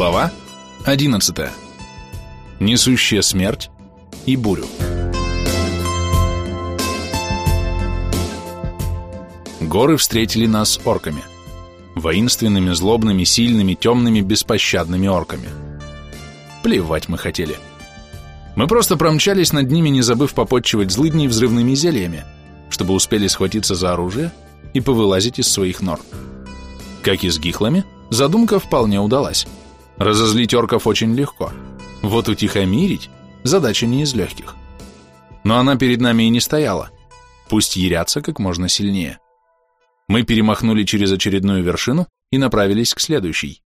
Глава 11. Несущая смерть и бурю. Горы встретили нас орками. Воинственными, злобными, сильными, темными, беспощадными орками. Плевать мы хотели. Мы просто промчались над ними, не забыв попотчевать злыдней взрывными зельями, чтобы успели схватиться за оружие и повылазить из своих нор. Как и с гихлами, задумка вполне удалась. Разозлить орков очень легко. Вот утихомирить – задача не из легких. Но она перед нами и не стояла. Пусть ярятся как можно сильнее. Мы перемахнули через очередную вершину и направились к следующей.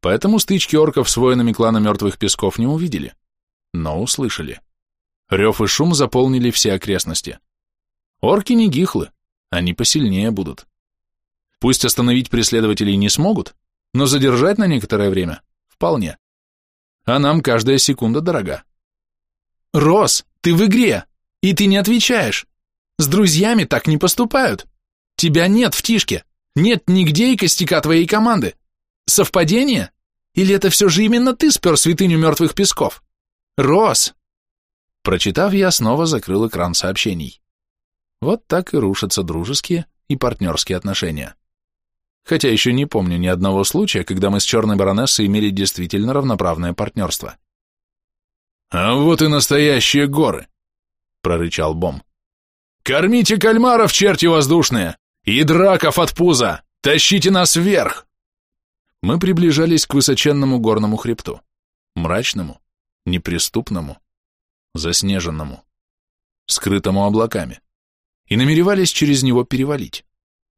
Поэтому стычки орков с воинами клана Мертвых Песков не увидели, но услышали. Рев и шум заполнили все окрестности. Орки не гихлы, они посильнее будут. Пусть остановить преследователей не смогут, но задержать на некоторое время Вполне. А нам каждая секунда дорога. Рос, ты в игре, и ты не отвечаешь. С друзьями так не поступают. Тебя нет в тишке. Нет нигде и костяка твоей команды. Совпадение? Или это все же именно ты спер святыню мертвых песков? Рос! Прочитав, я снова закрыл экран сообщений. Вот так и рушатся дружеские и партнерские отношения хотя еще не помню ни одного случая, когда мы с черной баронессой имели действительно равноправное партнерство. «А вот и настоящие горы!» — прорычал Бом. «Кормите кальмаров, черти воздушные! И драков от пуза! Тащите нас вверх!» Мы приближались к высоченному горному хребту, мрачному, неприступному, заснеженному, скрытому облаками, и намеревались через него перевалить.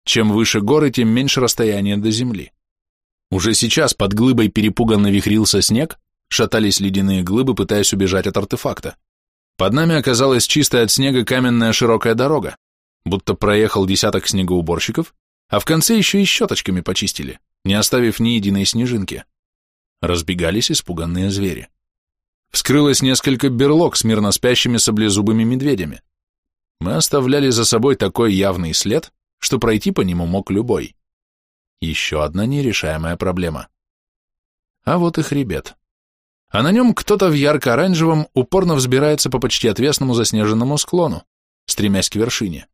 Чем выше горы, тем меньше расстояние до земли. Уже сейчас под глыбой перепуганно вихрился снег, шатались ледяные глыбы, пытаясь убежать от артефакта. Под нами оказалась чистая от снега каменная широкая дорога, будто проехал десяток снегоуборщиков, а в конце еще и щеточками почистили, не оставив ни единой снежинки. Разбегались испуганные звери. Вскрылось несколько берлог с мирно спящими саблезубыми медведями. Мы оставляли за собой такой явный след, что пройти по нему мог любой. Еще одна нерешаемая проблема. А вот и хребет. А на нем кто-то в ярко-оранжевом упорно взбирается по почти отвесному заснеженному склону, стремясь к вершине.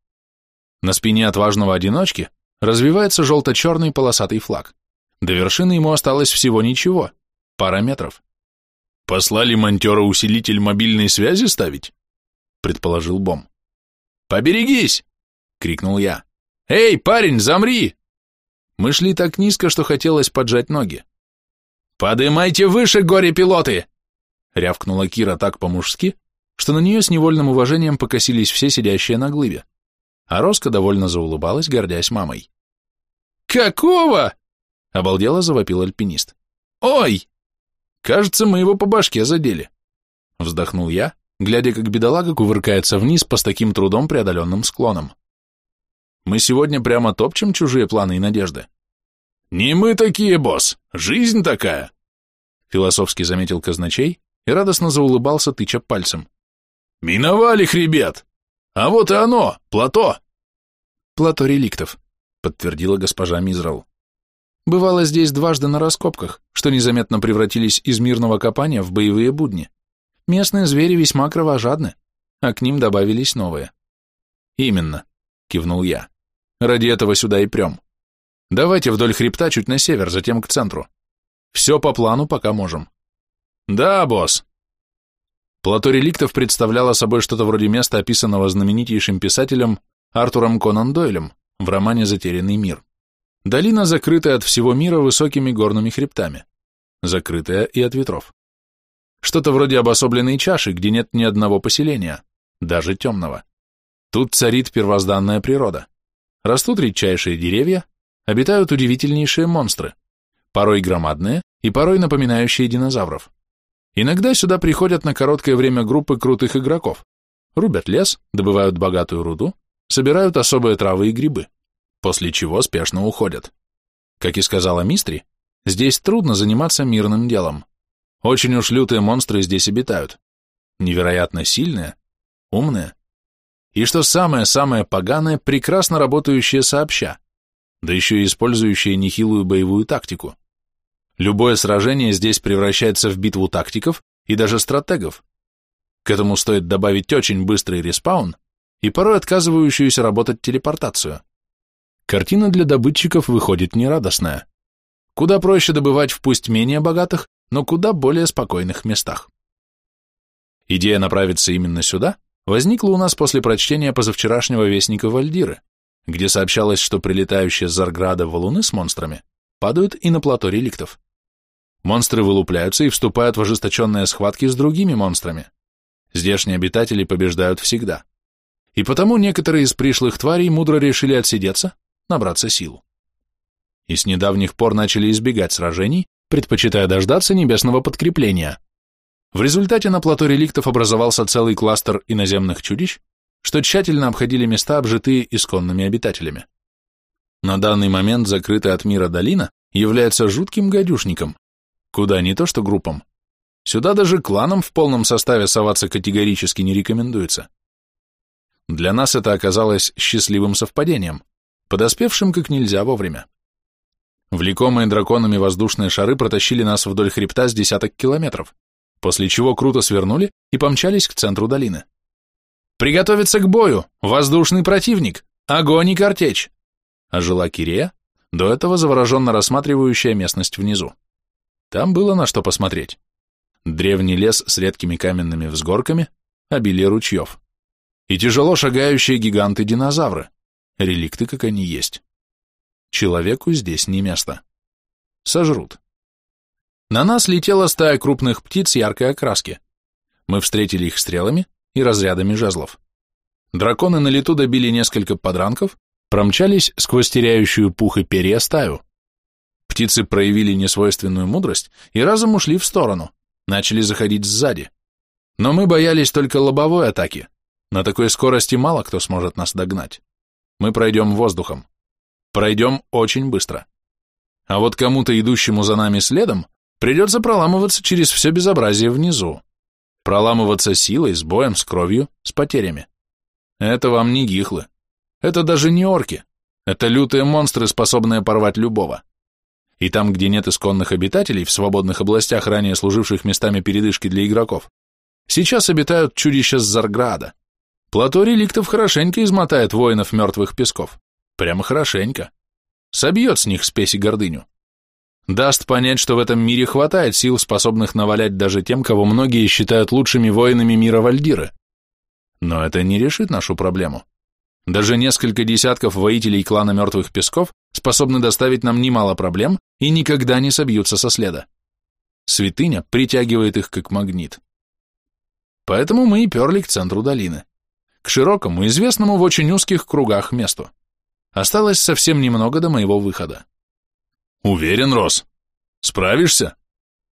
На спине отважного одиночки развивается желто-черный полосатый флаг. До вершины ему осталось всего ничего, пара метров. «Послали монтера усилитель мобильной связи ставить?» — предположил Бом. «Поберегись!» — крикнул я. «Эй, парень, замри!» Мы шли так низко, что хотелось поджать ноги. «Подымайте выше, горе-пилоты!» рявкнула Кира так по-мужски, что на нее с невольным уважением покосились все сидящие на глыбе, а Роско довольно заулыбалась, гордясь мамой. «Какого?» — обалдело завопил альпинист. «Ой! Кажется, мы его по башке задели!» Вздохнул я, глядя, как бедолага кувыркается вниз по с таким трудом преодоленным склонам. Мы сегодня прямо топчем чужие планы и надежды. Не мы такие, босс, жизнь такая, философски заметил казначей и радостно заулыбался, тыча пальцем. Миновали хребет! А вот и оно, плато! Плато реликтов, подтвердила госпожа Мизрал. Бывало здесь дважды на раскопках, что незаметно превратились из мирного копания в боевые будни. Местные звери весьма кровожадны, а к ним добавились новые. Именно, кивнул я. Ради этого сюда и прем. Давайте вдоль хребта чуть на север, затем к центру. Все по плану, пока можем. Да, босс. Плато реликтов представляло собой что-то вроде места, описанного знаменитейшим писателем Артуром Конан Дойлем в романе «Затерянный мир». Долина, закрытая от всего мира высокими горными хребтами, закрытая и от ветров. Что-то вроде обособленной чаши, где нет ни одного поселения, даже темного. Тут царит первозданная природа. Растут редчайшие деревья, обитают удивительнейшие монстры, порой громадные и порой напоминающие динозавров. Иногда сюда приходят на короткое время группы крутых игроков, рубят лес, добывают богатую руду, собирают особые травы и грибы, после чего спешно уходят. Как и сказала Мистри, здесь трудно заниматься мирным делом. Очень уж лютые монстры здесь обитают. Невероятно сильные, умные, и что самое-самое поганое, прекрасно работающие сообща, да еще и использующие нехилую боевую тактику. Любое сражение здесь превращается в битву тактиков и даже стратегов. К этому стоит добавить очень быстрый респаун и порой отказывающуюся работать телепортацию. Картина для добытчиков выходит нерадостная. Куда проще добывать в пусть менее богатых, но куда более спокойных местах. Идея направиться именно сюда возникла у нас после прочтения позавчерашнего вестника Вальдиры, где сообщалось, что прилетающие с Зарграда валуны с монстрами падают и на плато реликтов. Монстры вылупляются и вступают в ожесточенные схватки с другими монстрами. Здешние обитатели побеждают всегда. И потому некоторые из пришлых тварей мудро решили отсидеться, набраться сил. И с недавних пор начали избегать сражений, предпочитая дождаться небесного подкрепления. В результате на плато реликтов образовался целый кластер иноземных чудищ, что тщательно обходили места, обжитые исконными обитателями. На данный момент закрытая от мира долина является жутким гадюшником, Куда не то что группам. Сюда даже кланам в полном составе соваться категорически не рекомендуется. Для нас это оказалось счастливым совпадением, подоспевшим как нельзя вовремя. Влекомые драконами воздушные шары протащили нас вдоль хребта с десяток километров, после чего круто свернули и помчались к центру долины. «Приготовиться к бою! Воздушный противник! Огонь и картечь!» Ожила Кирея, до этого завороженно рассматривающая местность внизу. Там было на что посмотреть. Древний лес с редкими каменными взгорками, обилие ручьев. И тяжело шагающие гиганты-динозавры, реликты, как они есть. Человеку здесь не место. Сожрут. На нас летела стая крупных птиц яркой окраски. Мы встретили их стрелами и разрядами жезлов. Драконы на лету добили несколько подранков, промчались сквозь теряющую пух и перья стаю. Птицы проявили несвойственную мудрость и разом ушли в сторону, начали заходить сзади. Но мы боялись только лобовой атаки. На такой скорости мало кто сможет нас догнать. Мы пройдем воздухом. Пройдем очень быстро. А вот кому-то, идущему за нами следом, придется проламываться через все безобразие внизу. Проламываться силой, с боем, с кровью, с потерями. Это вам не гихлы. Это даже не орки. Это лютые монстры, способные порвать любого и там, где нет исконных обитателей, в свободных областях, ранее служивших местами передышки для игроков, сейчас обитают чудища с Зарграда. Плато реликтов хорошенько измотает воинов мертвых песков. Прямо хорошенько. Собьет с них спесь и гордыню. Даст понять, что в этом мире хватает сил, способных навалять даже тем, кого многие считают лучшими воинами мира Вальдиры. Но это не решит нашу проблему. Даже несколько десятков воителей клана Мертвых Песков способны доставить нам немало проблем и никогда не собьются со следа. Святыня притягивает их как магнит. Поэтому мы и перли к центру долины, к широкому, известному в очень узких кругах месту. Осталось совсем немного до моего выхода. «Уверен, Рос? Справишься?»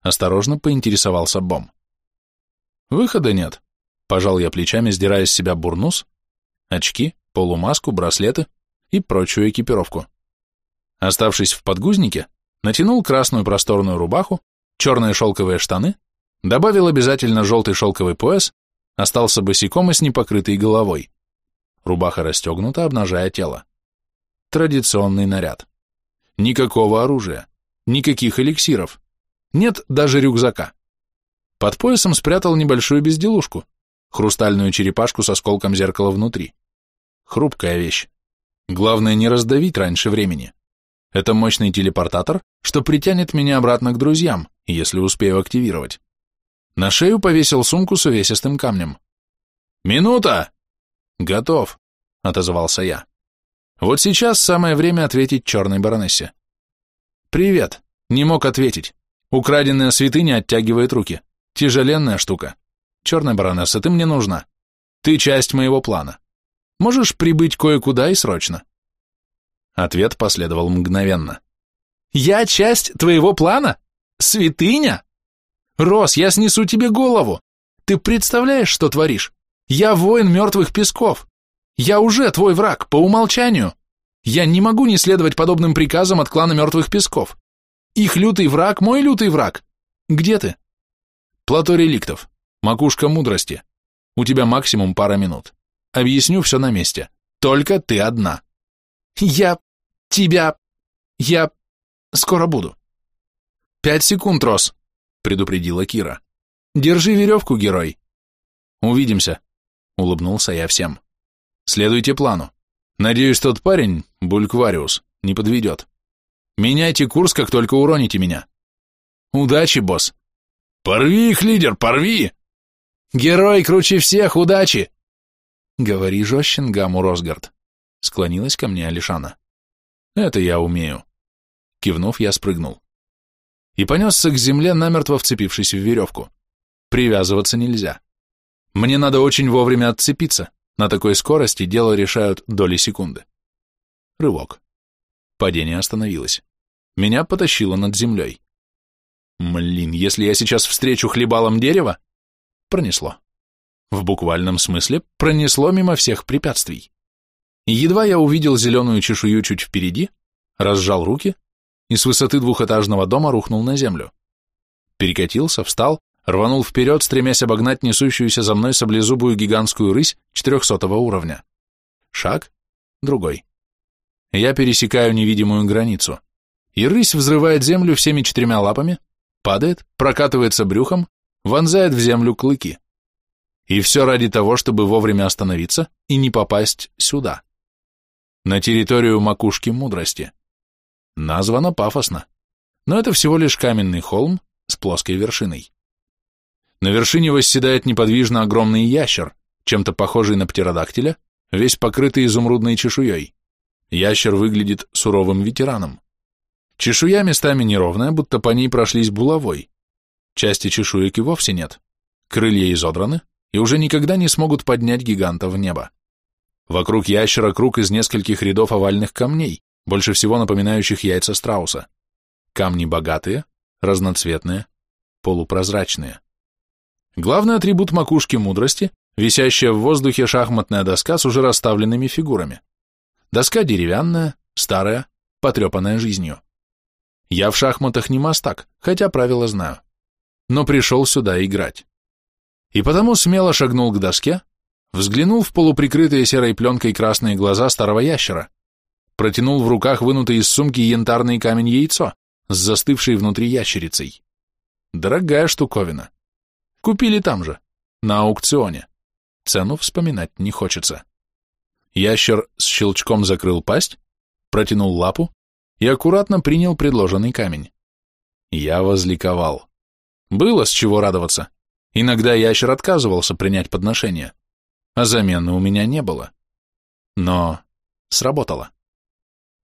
Осторожно поинтересовался Бом. «Выхода нет», — пожал я плечами, сдирая с себя бурнус, очки, полумаску, браслеты и прочую экипировку. Оставшись в подгузнике, натянул красную просторную рубаху, черные шелковые штаны, добавил обязательно желтый шелковый пояс, остался босиком и с непокрытой головой. Рубаха расстегнута, обнажая тело. Традиционный наряд. Никакого оружия, никаких эликсиров, нет даже рюкзака. Под поясом спрятал небольшую безделушку, хрустальную черепашку с осколком зеркала внутри. Хрупкая вещь. Главное не раздавить раньше времени. Это мощный телепортатор, что притянет меня обратно к друзьям, если успею активировать. На шею повесил сумку с увесистым камнем. «Минута!» «Готов», — отозвался я. Вот сейчас самое время ответить черной баронессе. «Привет», — не мог ответить. Украденная святыня оттягивает руки. Тяжеленная штука. Черная баронесса, ты мне нужна. Ты часть моего плана. Можешь прибыть кое-куда и срочно?» Ответ последовал мгновенно. «Я часть твоего плана? Святыня? Рос, я снесу тебе голову. Ты представляешь, что творишь? Я воин мертвых песков. Я уже твой враг, по умолчанию. Я не могу не следовать подобным приказам от клана мертвых песков. Их лютый враг – мой лютый враг. Где ты? Плато реликтов. Макушка мудрости. У тебя максимум пара минут. Объясню все на месте. Только ты одна. Я... тебя... я... скоро буду. «Пять секунд, Рос», — предупредила Кира. «Держи веревку, герой». «Увидимся», — улыбнулся я всем. «Следуйте плану. Надеюсь, тот парень, Бульквариус, не подведет. Меняйте курс, как только уроните меня. Удачи, босс!» «Порви их, лидер, порви!» «Герой круче всех, удачи!» «Говори жестче, Нгаму Росгард», — склонилась ко мне Алишана. «Это я умею». Кивнув, я спрыгнул. И понесся к земле, намертво вцепившись в веревку. Привязываться нельзя. Мне надо очень вовремя отцепиться. На такой скорости дело решают доли секунды. Рывок. Падение остановилось. Меня потащило над землей. Млин, если я сейчас встречу хлебалом дерева... Пронесло. В буквальном смысле пронесло мимо всех препятствий. едва я увидел зеленую чешую чуть впереди, разжал руки и с высоты двухэтажного дома рухнул на землю. Перекатился, встал, рванул вперед, стремясь обогнать несущуюся за мной саблезубую гигантскую рысь четырехсотого уровня. Шаг, другой. Я пересекаю невидимую границу, и рысь взрывает землю всеми четырьмя лапами, падает, прокатывается брюхом, вонзает в землю клыки. И все ради того, чтобы вовремя остановиться и не попасть сюда, на территорию макушки мудрости. Названо пафосно, но это всего лишь каменный холм с плоской вершиной. На вершине восседает неподвижно огромный ящер, чем-то похожий на птеродактиля, весь покрытый изумрудной чешуей. Ящер выглядит суровым ветераном. Чешуя местами неровная, будто по ней прошлись булавой. Части чешуек и вовсе нет. Крылья изодраны и уже никогда не смогут поднять гиганта в небо. Вокруг ящера круг из нескольких рядов овальных камней, больше всего напоминающих яйца страуса. Камни богатые, разноцветные, полупрозрачные. Главный атрибут макушки мудрости – висящая в воздухе шахматная доска с уже расставленными фигурами. Доска деревянная, старая, потрепанная жизнью. Я в шахматах не мастак, хотя правила знаю. Но пришел сюда играть. И потому смело шагнул к доске, взглянул в полуприкрытые серой пленкой красные глаза старого ящера, протянул в руках вынутый из сумки янтарный камень яйцо с застывшей внутри ящерицей. Дорогая штуковина. Купили там же, на аукционе. Цену вспоминать не хочется. Ящер с щелчком закрыл пасть, протянул лапу, и аккуратно принял предложенный камень. Я возликовал. Было с чего радоваться. Иногда ящер отказывался принять подношение, а замены у меня не было. Но сработало.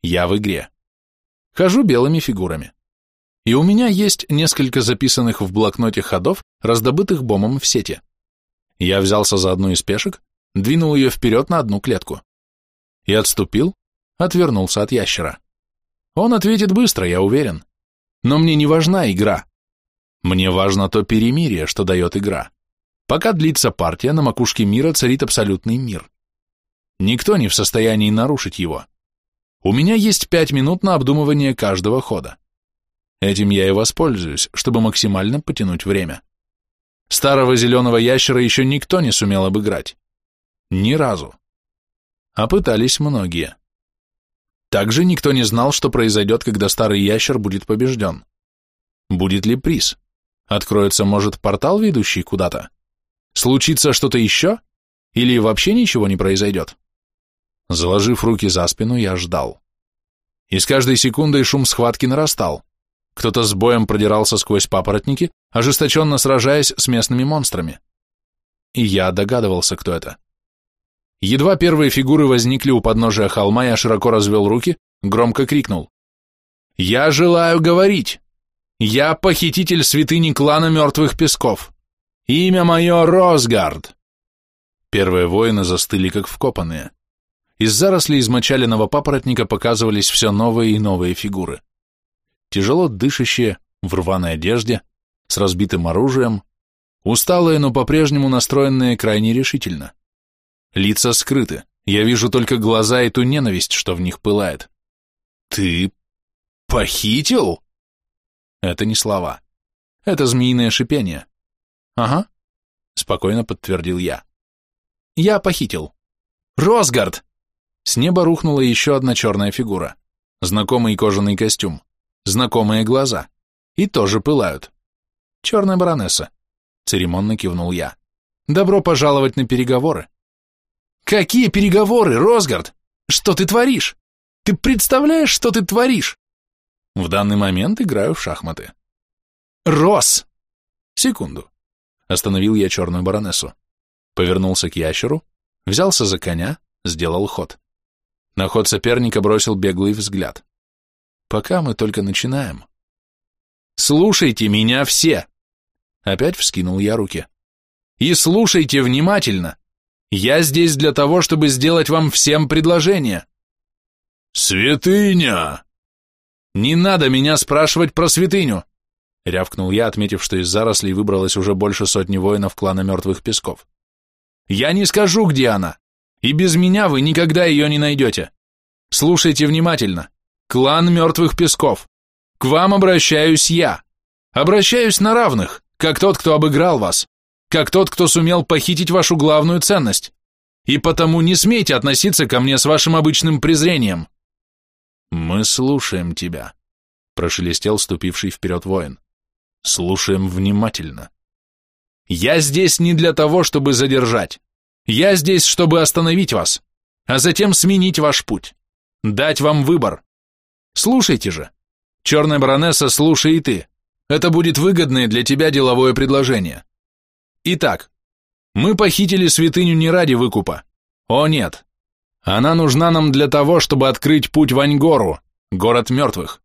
Я в игре. Хожу белыми фигурами. И у меня есть несколько записанных в блокноте ходов, раздобытых бомом в сети. Я взялся за одну из пешек, двинул ее вперед на одну клетку. И отступил, отвернулся от ящера. Он ответит быстро, я уверен. Но мне не важна игра. Мне важно то перемирие, что дает игра. Пока длится партия, на макушке мира царит абсолютный мир. Никто не в состоянии нарушить его. У меня есть пять минут на обдумывание каждого хода. Этим я и воспользуюсь, чтобы максимально потянуть время. Старого зеленого ящера еще никто не сумел обыграть. Ни разу. А пытались многие. Также никто не знал, что произойдет, когда старый ящер будет побежден. Будет ли приз? Откроется, может, портал, ведущий куда-то? Случится что-то еще? Или вообще ничего не произойдет? Заложив руки за спину, я ждал. И с каждой секундой шум схватки нарастал. Кто-то с боем продирался сквозь папоротники, ожесточенно сражаясь с местными монстрами. И я догадывался, кто это. Едва первые фигуры возникли у подножия холма, я широко развел руки, громко крикнул. «Я желаю говорить! Я похититель святыни клана мертвых песков! Имя мое Росгард!» Первые воины застыли, как вкопанные. Из зарослей измочаленного папоротника показывались все новые и новые фигуры. Тяжело дышащие, в рваной одежде, с разбитым оружием, усталые, но по-прежнему настроенные крайне решительно. Лица скрыты, я вижу только глаза и ту ненависть, что в них пылает. «Ты похитил?» Это не слова. Это змеиное шипение. «Ага», — спокойно подтвердил я. «Я похитил». «Росгард!» С неба рухнула еще одна черная фигура. Знакомый кожаный костюм. Знакомые глаза. И тоже пылают. Черная баронесса. Церемонно кивнул я. Добро пожаловать на переговоры. Какие переговоры, Росгард? Что ты творишь? Ты представляешь, что ты творишь? В данный момент играю в шахматы. Рос! Секунду. Остановил я черную баронессу. Повернулся к ящеру, взялся за коня, сделал ход. На ход соперника бросил беглый взгляд. Пока мы только начинаем. Слушайте меня все! Опять вскинул я руки. И слушайте внимательно. Я здесь для того, чтобы сделать вам всем предложение. Святыня! Не надо меня спрашивать про святыню, рявкнул я, отметив, что из зарослей выбралось уже больше сотни воинов клана Мертвых Песков. Я не скажу, где она, и без меня вы никогда ее не найдете. Слушайте внимательно. Клан Мертвых Песков. К вам обращаюсь я. Обращаюсь на равных, как тот, кто обыграл вас, как тот, кто сумел похитить вашу главную ценность. И потому не смейте относиться ко мне с вашим обычным презрением. Мы слушаем тебя, прошелестел ступивший вперед воин. Слушаем внимательно. Я здесь не для того, чтобы задержать. Я здесь, чтобы остановить вас, а затем сменить ваш путь, дать вам выбор. Слушайте же. Черная баронесса, слушай и ты. Это будет выгодное для тебя деловое предложение. Итак, мы похитили святыню не ради выкупа. О нет. Она нужна нам для того, чтобы открыть путь в Аньгору, город мертвых.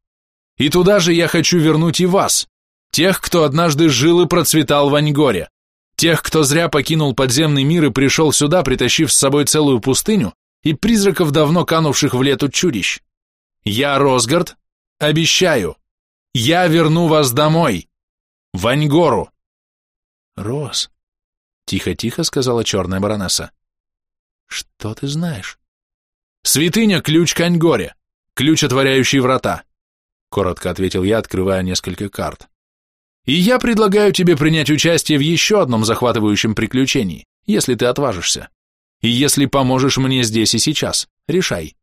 И туда же я хочу вернуть и вас, тех, кто однажды жил и процветал в Аньгоре, тех, кто зря покинул подземный мир и пришел сюда, притащив с собой целую пустыню и призраков давно канувших в лету чудищ. Я, Росгард, обещаю, я верну вас домой, в Аньгору. Рос, тихо-тихо сказала черная баронесса. Что ты знаешь? Святыня – ключ к Аньгоре, ключ, отворяющий врата, коротко ответил я, открывая несколько карт. И я предлагаю тебе принять участие в еще одном захватывающем приключении, если ты отважишься. И если поможешь мне здесь и сейчас, решай.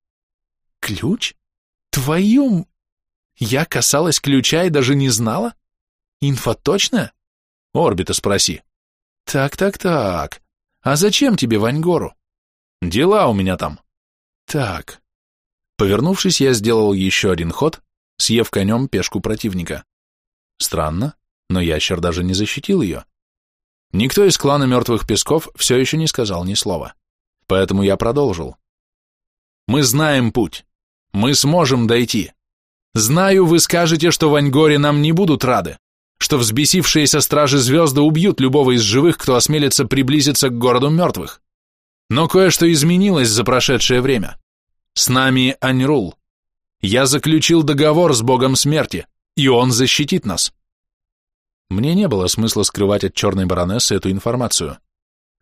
Ключ? Твою... Я касалась ключа и даже не знала? Инфа точная? Орбита спроси. Так-так-так. А зачем тебе Ваньгору? Дела у меня там. Так. Повернувшись, я сделал еще один ход, съев конем пешку противника. Странно, но ящер даже не защитил ее. Никто из клана Мертвых Песков все еще не сказал ни слова. Поэтому я продолжил. Мы знаем путь. Мы сможем дойти. Знаю, вы скажете, что в Аньгоре нам не будут рады что взбесившиеся стражи звезды убьют любого из живых, кто осмелится приблизиться к городу мертвых. Но кое-что изменилось за прошедшее время. С нами Аньрул. Я заключил договор с богом смерти, и он защитит нас. Мне не было смысла скрывать от черной баронессы эту информацию.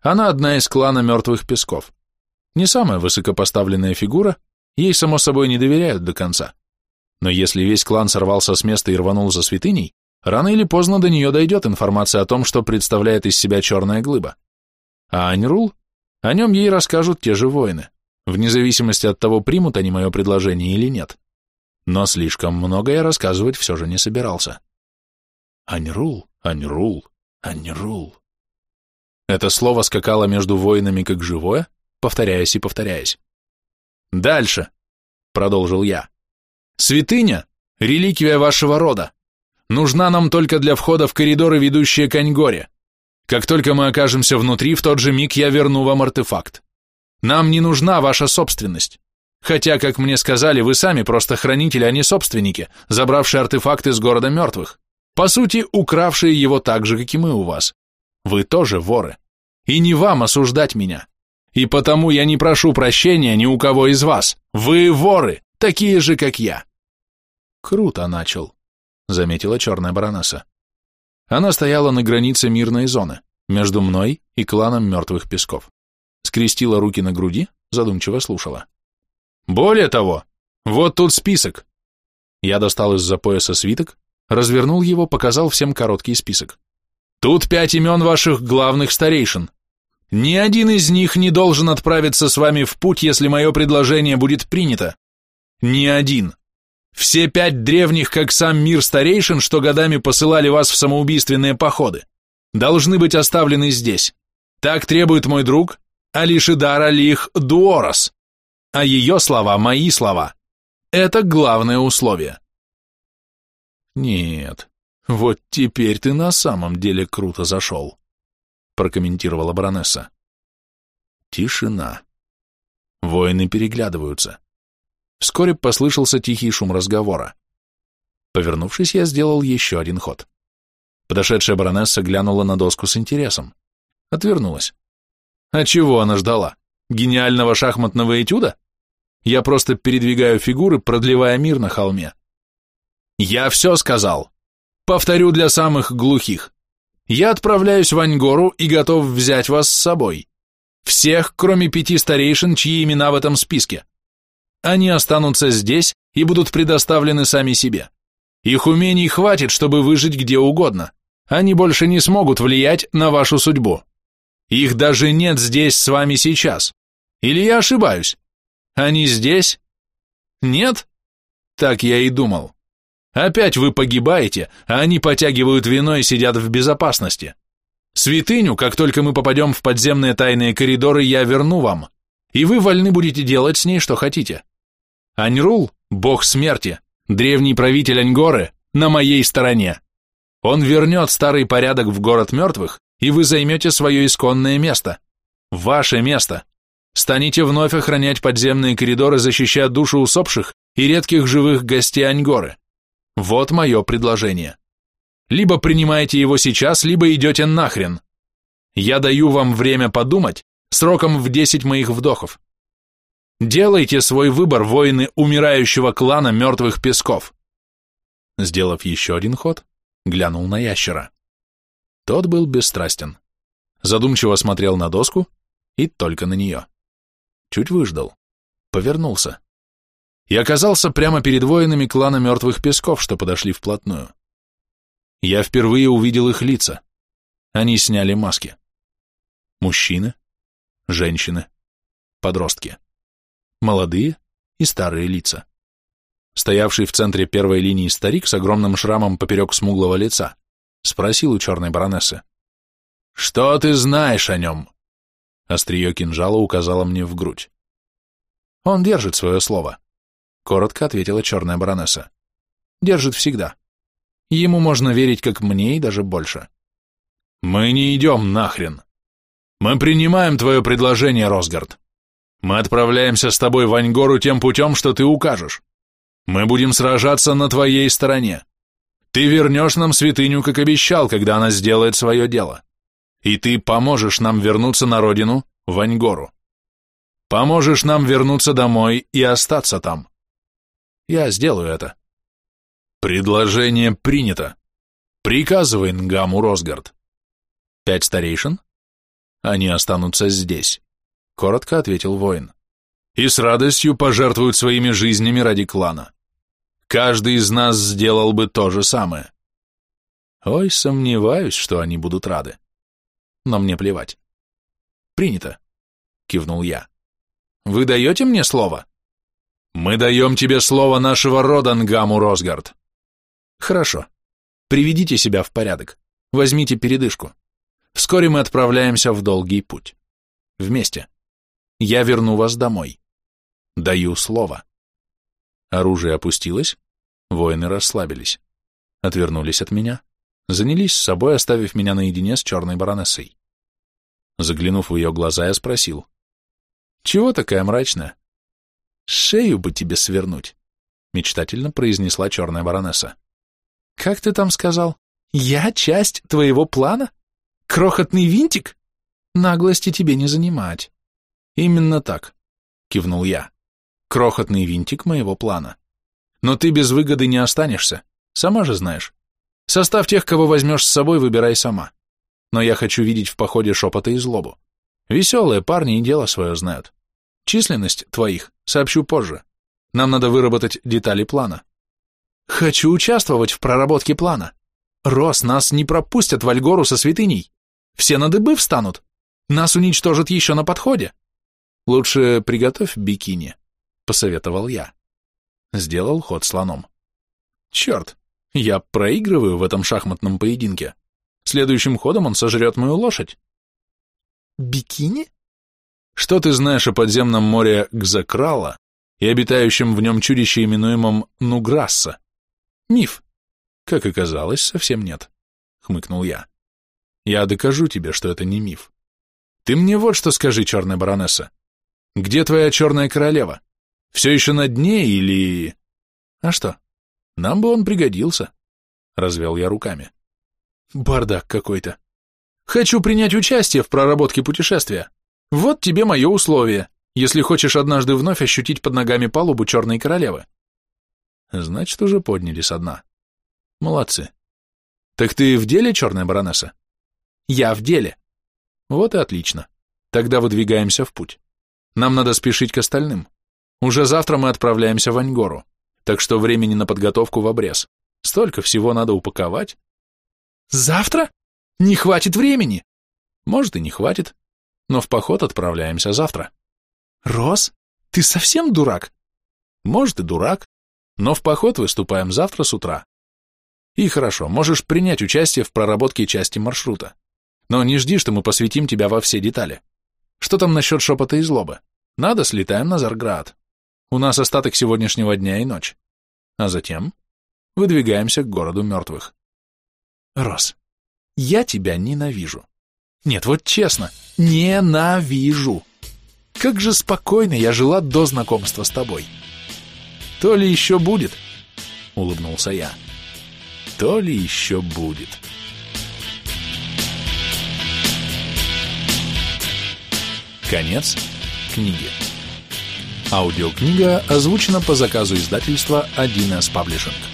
Она одна из клана мертвых песков. Не самая высокопоставленная фигура, ей, само собой, не доверяют до конца. Но если весь клан сорвался с места и рванул за святыней, Рано или поздно до нее дойдет информация о том, что представляет из себя черная глыба. А Аньрул? О нем ей расскажут те же воины, вне зависимости от того, примут они мое предложение или нет. Но слишком много я рассказывать все же не собирался. Аньрул, Аньрул, Аньрул. Это слово скакало между воинами как живое, повторяясь и повторяясь. «Дальше», — продолжил я, — «святыня — реликвия вашего рода, нужна нам только для входа в коридоры, ведущие к Аньгоре. Как только мы окажемся внутри, в тот же миг я верну вам артефакт. Нам не нужна ваша собственность. Хотя, как мне сказали, вы сами просто хранители, а не собственники, забравшие артефакт из города мертвых. По сути, укравшие его так же, как и мы у вас. Вы тоже воры. И не вам осуждать меня. И потому я не прошу прощения ни у кого из вас. Вы воры, такие же, как я. Круто начал. — заметила черная баронесса. Она стояла на границе мирной зоны, между мной и кланом мертвых песков. Скрестила руки на груди, задумчиво слушала. «Более того, вот тут список». Я достал из-за пояса свиток, развернул его, показал всем короткий список. «Тут пять имен ваших главных старейшин. Ни один из них не должен отправиться с вами в путь, если мое предложение будет принято. Ни один. Все пять древних, как сам мир старейшин, что годами посылали вас в самоубийственные походы, должны быть оставлены здесь. Так требует мой друг Алишидар Алих Дуорос. А ее слова – мои слова. Это главное условие. Нет, вот теперь ты на самом деле круто зашел, прокомментировала баронесса. Тишина. Воины переглядываются. Вскоре послышался тихий шум разговора. Повернувшись, я сделал еще один ход. Подошедшая баронесса глянула на доску с интересом. Отвернулась. А чего она ждала? Гениального шахматного этюда? Я просто передвигаю фигуры, продлевая мир на холме. Я все сказал. Повторю для самых глухих. Я отправляюсь в Аньгору и готов взять вас с собой. Всех, кроме пяти старейшин, чьи имена в этом списке. Они останутся здесь и будут предоставлены сами себе. Их умений хватит, чтобы выжить где угодно. Они больше не смогут влиять на вашу судьбу. Их даже нет здесь с вами сейчас. Или я ошибаюсь? Они здесь? Нет? Так я и думал. Опять вы погибаете, а они потягивают вино и сидят в безопасности. Святыню, как только мы попадем в подземные тайные коридоры, я верну вам, и вы вольны будете делать с ней, что хотите. Аньрул, бог смерти, древний правитель Аньгоры, на моей стороне. Он вернет старый порядок в город мертвых, и вы займете свое исконное место. Ваше место. Станете вновь охранять подземные коридоры, защищая души усопших и редких живых гостей Аньгоры. Вот мое предложение. Либо принимаете его сейчас, либо идете нахрен. Я даю вам время подумать, сроком в 10 моих вдохов. Делайте свой выбор, воины умирающего клана мертвых песков. Сделав еще один ход, глянул на ящера. Тот был бесстрастен. Задумчиво смотрел на доску и только на нее. Чуть выждал. Повернулся. И оказался прямо перед воинами клана мертвых песков, что подошли вплотную. Я впервые увидел их лица. Они сняли маски. Мужчины, женщины, подростки молодые и старые лица. Стоявший в центре первой линии старик с огромным шрамом поперек смуглого лица спросил у черной баронессы. «Что ты знаешь о нем?» Острие кинжала указало мне в грудь. «Он держит свое слово», — коротко ответила черная баронесса. «Держит всегда. Ему можно верить, как мне, и даже больше». «Мы не идем нахрен. Мы принимаем твое предложение, Росгард. Мы отправляемся с тобой в Аньгору тем путем, что ты укажешь. Мы будем сражаться на твоей стороне. Ты вернешь нам святыню, как обещал, когда она сделает свое дело. И ты поможешь нам вернуться на родину, в Аньгору. Поможешь нам вернуться домой и остаться там. Я сделаю это. Предложение принято. Приказывай Нгаму Росгард. Пять старейшин? Они останутся здесь. — коротко ответил воин. «И с радостью пожертвуют своими жизнями ради клана. Каждый из нас сделал бы то же самое». Ой, сомневаюсь, что они будут рады. Но мне плевать. «Принято», — кивнул я. «Вы даете мне слово?» «Мы даем тебе слово нашего рода, Нгаму Росгард». «Хорошо. Приведите себя в порядок. Возьмите передышку. Вскоре мы отправляемся в долгий путь. Вместе». Я верну вас домой. Даю слово. Оружие опустилось, воины расслабились, отвернулись от меня, занялись с собой, оставив меня наедине с черной баронессой. Заглянув в ее глаза, я спросил. «Чего такая мрачная?» «Шею бы тебе свернуть», — мечтательно произнесла черная баронесса. «Как ты там сказал? Я часть твоего плана? Крохотный винтик? Наглости тебе не занимать. Именно так, кивнул я. Крохотный винтик моего плана. Но ты без выгоды не останешься, сама же знаешь. Состав тех, кого возьмешь с собой, выбирай сама. Но я хочу видеть в походе шепота и злобу. Веселые парни и дело свое знают. Численность твоих сообщу позже. Нам надо выработать детали плана. Хочу участвовать в проработке плана. Рос, нас не пропустят в Альгору со святыней. Все на дыбы встанут. Нас уничтожат еще на подходе. Лучше приготовь бикини, посоветовал я. Сделал ход слоном. Черт, я проигрываю в этом шахматном поединке. Следующим ходом он сожрет мою лошадь. Бикини? Что ты знаешь о подземном море Гзакрала и обитающем в нем чудище, именуемом Нуграсса? Миф. Как оказалось, совсем нет, хмыкнул я. Я докажу тебе, что это не миф. Ты мне вот что скажи, черная баронесса. Где твоя черная королева? Все еще на дне или... А что? Нам бы он пригодился. Развел я руками. Бардак какой-то. Хочу принять участие в проработке путешествия. Вот тебе мое условие, если хочешь однажды вновь ощутить под ногами палубу черной королевы. Значит, уже подняли со дна. Молодцы. Так ты в деле, черная баронесса? Я в деле. Вот и отлично. Тогда выдвигаемся в путь. Нам надо спешить к остальным. Уже завтра мы отправляемся в Аньгору, так что времени на подготовку в обрез. Столько всего надо упаковать. Завтра? Не хватит времени. Может и не хватит, но в поход отправляемся завтра. Рос, ты совсем дурак? Может и дурак, но в поход выступаем завтра с утра. И хорошо, можешь принять участие в проработке части маршрута. Но не жди, что мы посвятим тебя во все детали. Что там насчет шепота и злобы? Надо, слетаем на Зарград. У нас остаток сегодняшнего дня и ночь. А затем выдвигаемся к городу мертвых. Рос, я тебя ненавижу. Нет, вот честно, ненавижу. Как же спокойно я жила до знакомства с тобой. То ли еще будет, улыбнулся я. То ли еще будет. Конец книги. Аудиокнига озвучена по заказу издательства 1С Publishing.